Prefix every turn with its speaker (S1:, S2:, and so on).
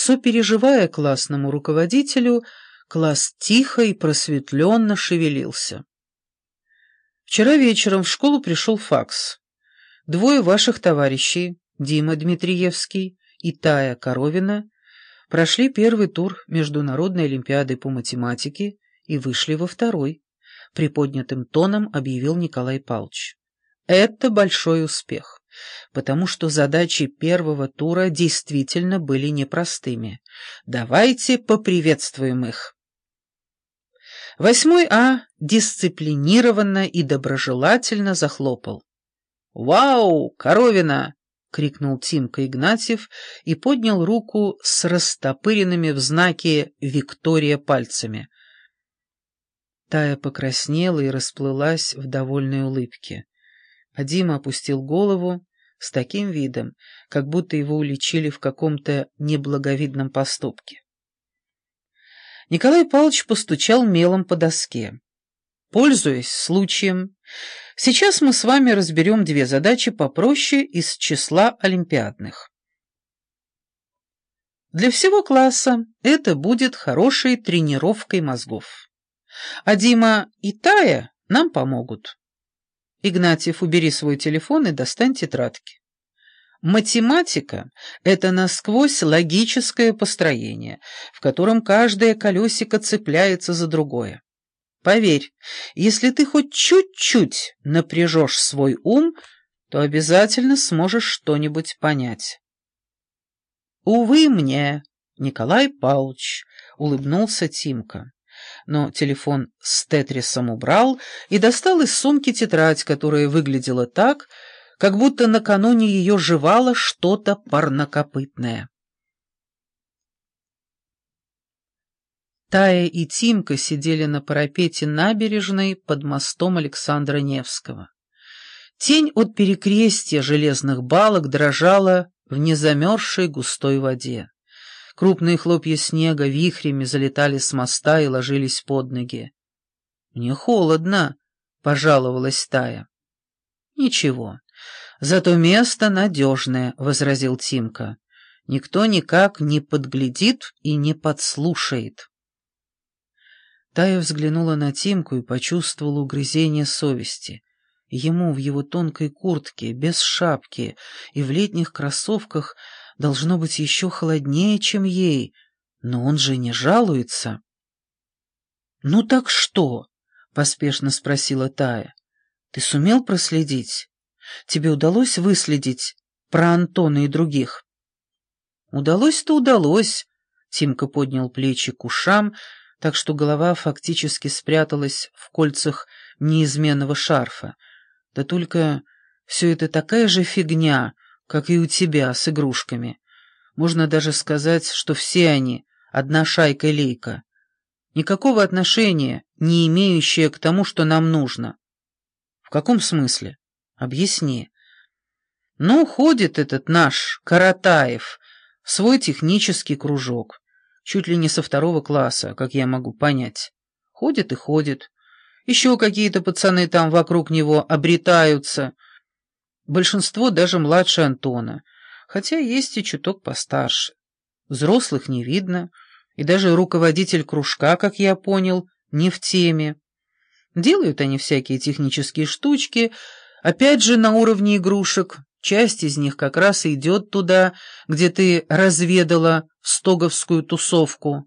S1: Сопереживая классному руководителю, класс тихо и просветленно шевелился. Вчера вечером в школу пришел факс. Двое ваших товарищей, Дима Дмитриевский и Тая Коровина, прошли первый тур Международной Олимпиады по математике и вышли во второй, приподнятым тоном объявил Николай Павлович. Это большой успех, потому что задачи первого тура действительно были непростыми. Давайте поприветствуем их. Восьмой А дисциплинированно и доброжелательно захлопал. «Вау, Коровина!» — крикнул Тимка Игнатьев и поднял руку с растопыренными в знаке «Виктория» пальцами. Тая покраснела и расплылась в довольной улыбке. А Дима опустил голову с таким видом, как будто его уличили в каком-то неблаговидном поступке. Николай Павлович постучал мелом по доске. Пользуясь случаем, сейчас мы с вами разберем две задачи попроще из числа олимпиадных. Для всего класса это будет хорошей тренировкой мозгов. А Дима и Тая нам помогут. Игнатьев, убери свой телефон и достань тетрадки. Математика — это насквозь логическое построение, в котором каждое колесико цепляется за другое. Поверь, если ты хоть чуть-чуть напряжешь свой ум, то обязательно сможешь что-нибудь понять. «Увы мне, Николай Павлович», — улыбнулся Тимка но телефон с тетрисом убрал и достал из сумки тетрадь, которая выглядела так, как будто накануне ее жевало что-то парнокопытное. Тая и Тимка сидели на парапете набережной под мостом Александра Невского. Тень от перекрестия железных балок дрожала в незамерзшей густой воде. Крупные хлопья снега вихрями залетали с моста и ложились под ноги. «Мне холодно», — пожаловалась Тая. «Ничего, зато место надежное», — возразил Тимка. «Никто никак не подглядит и не подслушает». Тая взглянула на Тимку и почувствовала угрызение совести. Ему в его тонкой куртке, без шапки и в летних кроссовках — должно быть еще холоднее, чем ей, но он же не жалуется. «Ну так что?» — поспешно спросила Тая. «Ты сумел проследить? Тебе удалось выследить про Антона и других?» «Удалось-то удалось», — Тимка поднял плечи к ушам, так что голова фактически спряталась в кольцах неизменного шарфа. «Да только все это такая же фигня, как и у тебя с игрушками. Можно даже сказать, что все они — одна шайка-лейка. Никакого отношения, не имеющее к тому, что нам нужно. В каком смысле? Объясни. Ну, ходит этот наш Каратаев в свой технический кружок. Чуть ли не со второго класса, как я могу понять. Ходит и ходит. Еще какие-то пацаны там вокруг него обретаются — Большинство даже младше Антона, хотя есть и чуток постарше. Взрослых не видно, и даже руководитель кружка, как я понял, не в теме. Делают они всякие технические штучки, опять же на уровне игрушек. Часть из них как раз идет туда, где ты разведала стоговскую тусовку.